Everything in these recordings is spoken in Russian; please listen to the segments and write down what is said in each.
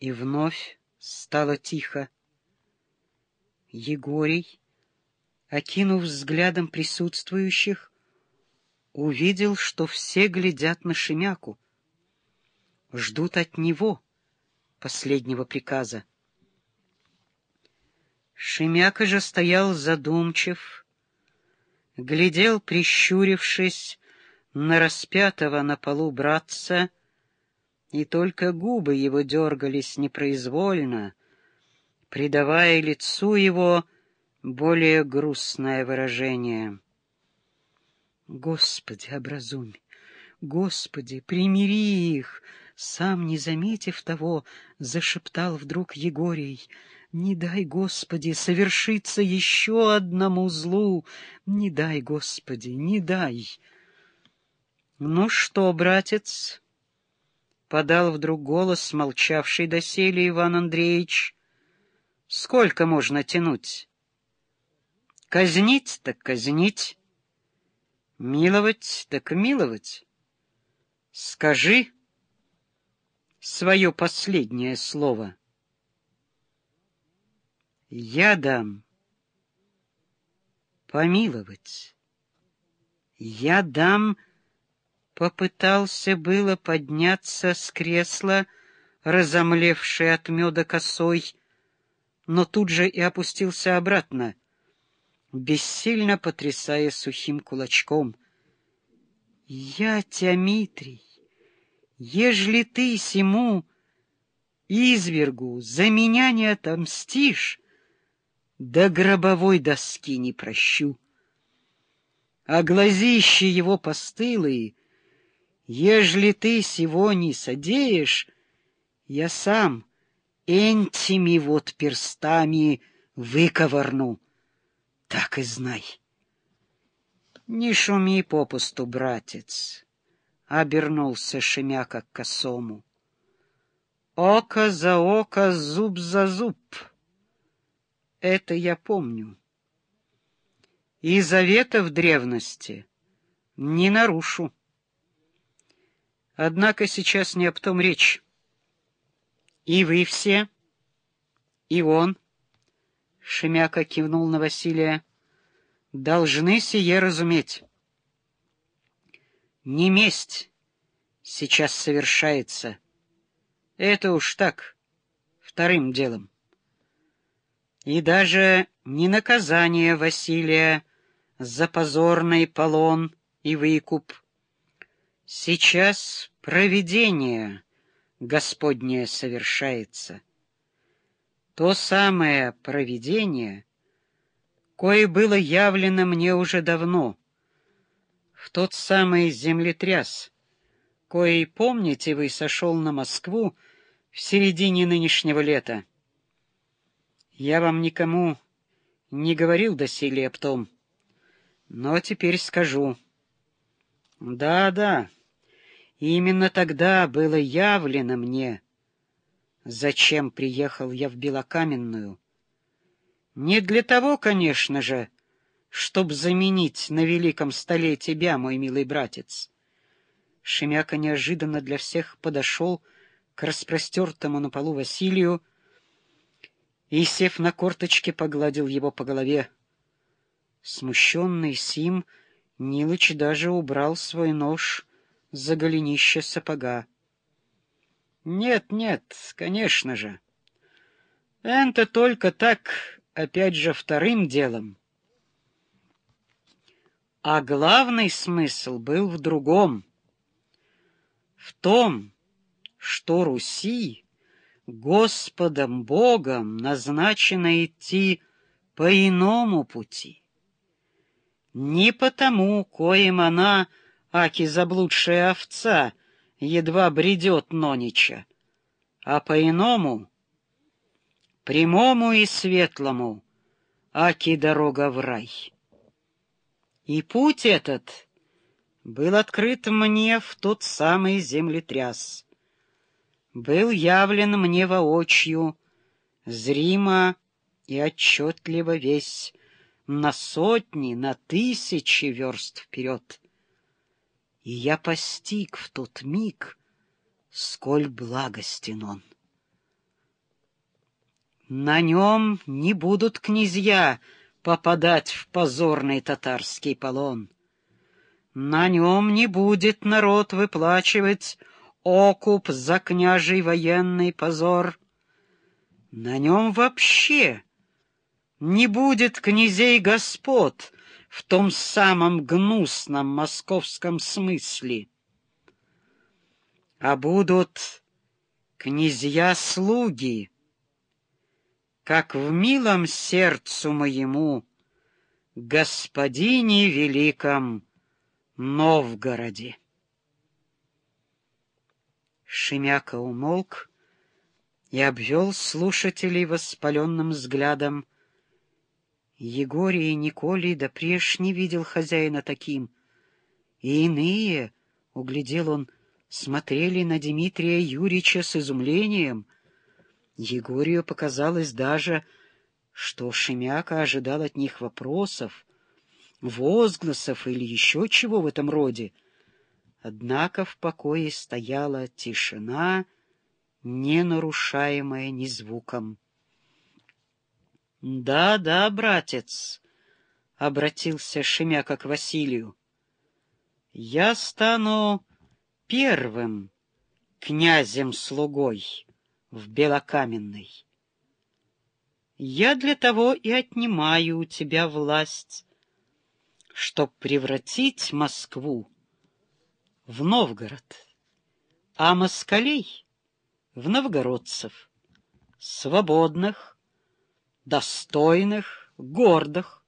И вновь стало тихо. Егорий, окинув взглядом присутствующих, увидел, что все глядят на Шемяку, ждут от него последнего приказа. Шемяка же стоял задумчив, глядел, прищурившись, на распятого на полу братца, и только губы его дергались непроизвольно, придавая лицу его более грустное выражение. Господи, образумь! Господи, примири их! Сам, не заметив того, зашептал вдруг Егорий. Не дай, Господи, совершиться еще одному злу! Не дай, Господи, не дай! Ну что, братец? Подал вдруг голос, молчавший доселе Иван Андреевич. Сколько можно тянуть? Казнить так казнить. Миловать так миловать. Скажи свое последнее слово. Я дам помиловать. Я дам... Попытался было подняться с кресла, разомлевший от меда косой, но тут же и опустился обратно — бессильно потрясая сухим кулачком. «Я тебя, Митрий, ежели ты сему извергу за меня не отомстишь, до гробовой доски не прощу. А глазищи его постылые, ежели ты сего не содеешь, я сам энтими вот перстами выковырну» так и знай. Не шуми попусту, братец, — обернулся Шемяка к косому. Око за око, зуб за зуб. Это я помню. И завета в древности не нарушу. Однако сейчас не об том речь. И вы все, и он — Шемяка кивнул на Василия. Должны сие разуметь. Не месть сейчас совершается. Это уж так, вторым делом. И даже не наказание Василия за позорный полон и выкуп. Сейчас провидение Господнее совершается то самое провидение, кое было явлено мне уже давно, в тот самый землетряс, кое, помните вы, сошел на Москву в середине нынешнего лета. Я вам никому не говорил доселе об том, но теперь скажу. Да-да, именно тогда было явлено мне — Зачем приехал я в Белокаменную? Не для того, конечно же, чтоб заменить на великом столе тебя, мой милый братец. Шемяка неожиданно для всех подошел к распростертому на полу Василию и, сев на корточки, погладил его по голове. Смущенный Сим, Нилыч даже убрал свой нож за голенище сапога. Нет, нет, конечно же. Это только так, опять же, вторым делом. А главный смысл был в другом. В том, что Руси Господом Богом назначено идти по иному пути. Не потому, коим она, аки заблудшая овца, едва бредет Нонича, а по-иному, прямому и светлому, аки дорога в рай. И путь этот был открыт мне в тот самый землетряс, был явлен мне воочию, зримо и отчетливо весь, на сотни, на тысячи верст вперед — и я постиг в тот миг, сколь благостен он. На нем не будут князья попадать в позорный татарский полон. На нем не будет народ выплачивать окуп за княжий военный позор. На нем вообще не будет князей господ в том самом гнусном московском смысле, а будут князья-слуги, как в милом сердцу моему господине великом Новгороде. Шемяка умолк и обвел слушателей воспаленным взглядом. Егорий и Николий да преж не видел хозяина таким, и иные, углядел он, смотрели на Дмитрия Юрьевича с изумлением. Егорию показалось даже, что Шемяка ожидал от них вопросов, возгласов или еще чего в этом роде. Однако в покое стояла тишина, не нарушаемая ни звуком. — Да, да, братец, — обратился Шемяка к Василию, — я стану первым князем-слугой в Белокаменной. Я для того и отнимаю у тебя власть, чтоб превратить Москву в Новгород, а москалей — в новгородцев, свободных, достойных, гордых.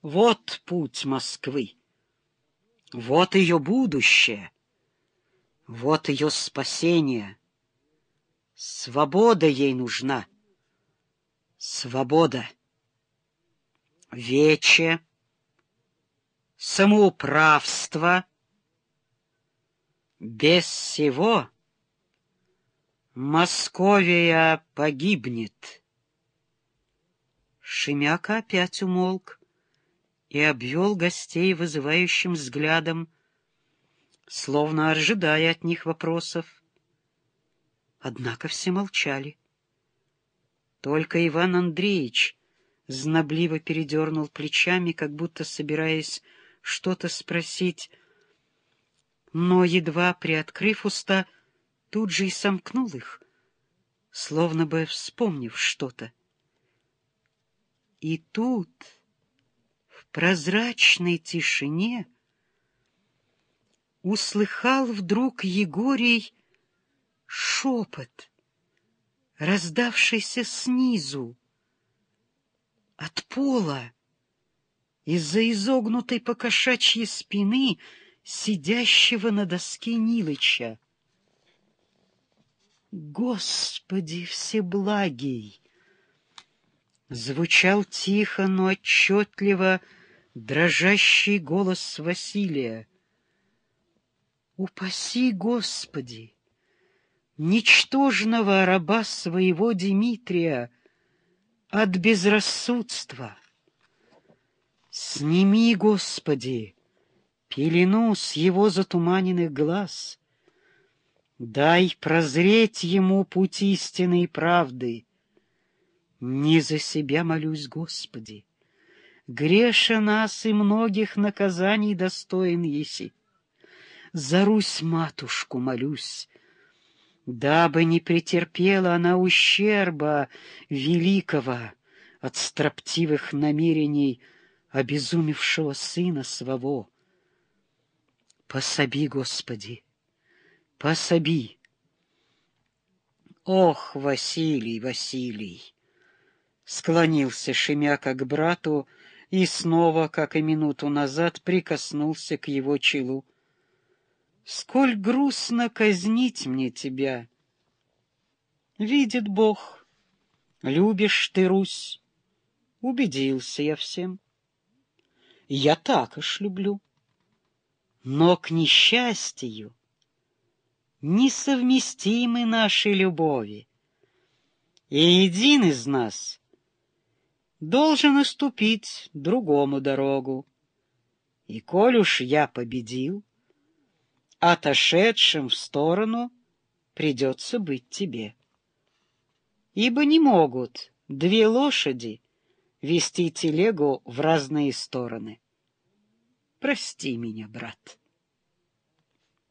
Вот путь Москвы, вот ее будущее — вот ее спасение. Свобода ей нужна. Свобода. Вече. Самоуправство. Без всего Московия погибнет. Шемяка опять умолк и обвел гостей вызывающим взглядом, словно ожидая от них вопросов. Однако все молчали. Только Иван Андреевич знобливо передернул плечами, как будто собираясь что-то спросить, но, едва приоткрыв уста, тут же и сомкнул их, словно бы вспомнив что-то. И тут, в прозрачной тишине, услыхал вдруг Егорий шепот, раздавшийся снизу, от пола, из-за изогнутой покошачьей спины сидящего на доске Нилыча. «Господи всеблагий!» Звучал тихо, но отчетливо дрожащий голос Василия. Упаси, Господи, ничтожного раба своего Дмитрия от безрассудства. Сними, Господи, пелену с его затуманенных глаз, дай прозреть ему путь истины и правды. Не за себя молюсь, Господи, греша нас и многих наказаний достоин еси за Русь-матушку молюсь, дабы не претерпела она ущерба великого от строптивых намерений обезумевшего сына своего. Пособи, Господи, пособи! Ох, Василий, Василий! Склонился Шемяка к брату и снова, как и минуту назад, прикоснулся к его челу. Сколь грустно казнить мне тебя. Видит Бог, любишь ты Русь, убедился я всем. Я так уж люблю. Но к несчастью несовместимы наши любови. И един из нас должен уступить другому дорогу. И коль уж я победил, отошедшим в сторону придется быть тебе. ибо не могут две лошади вести телегу в разные стороны. Прости меня, брат.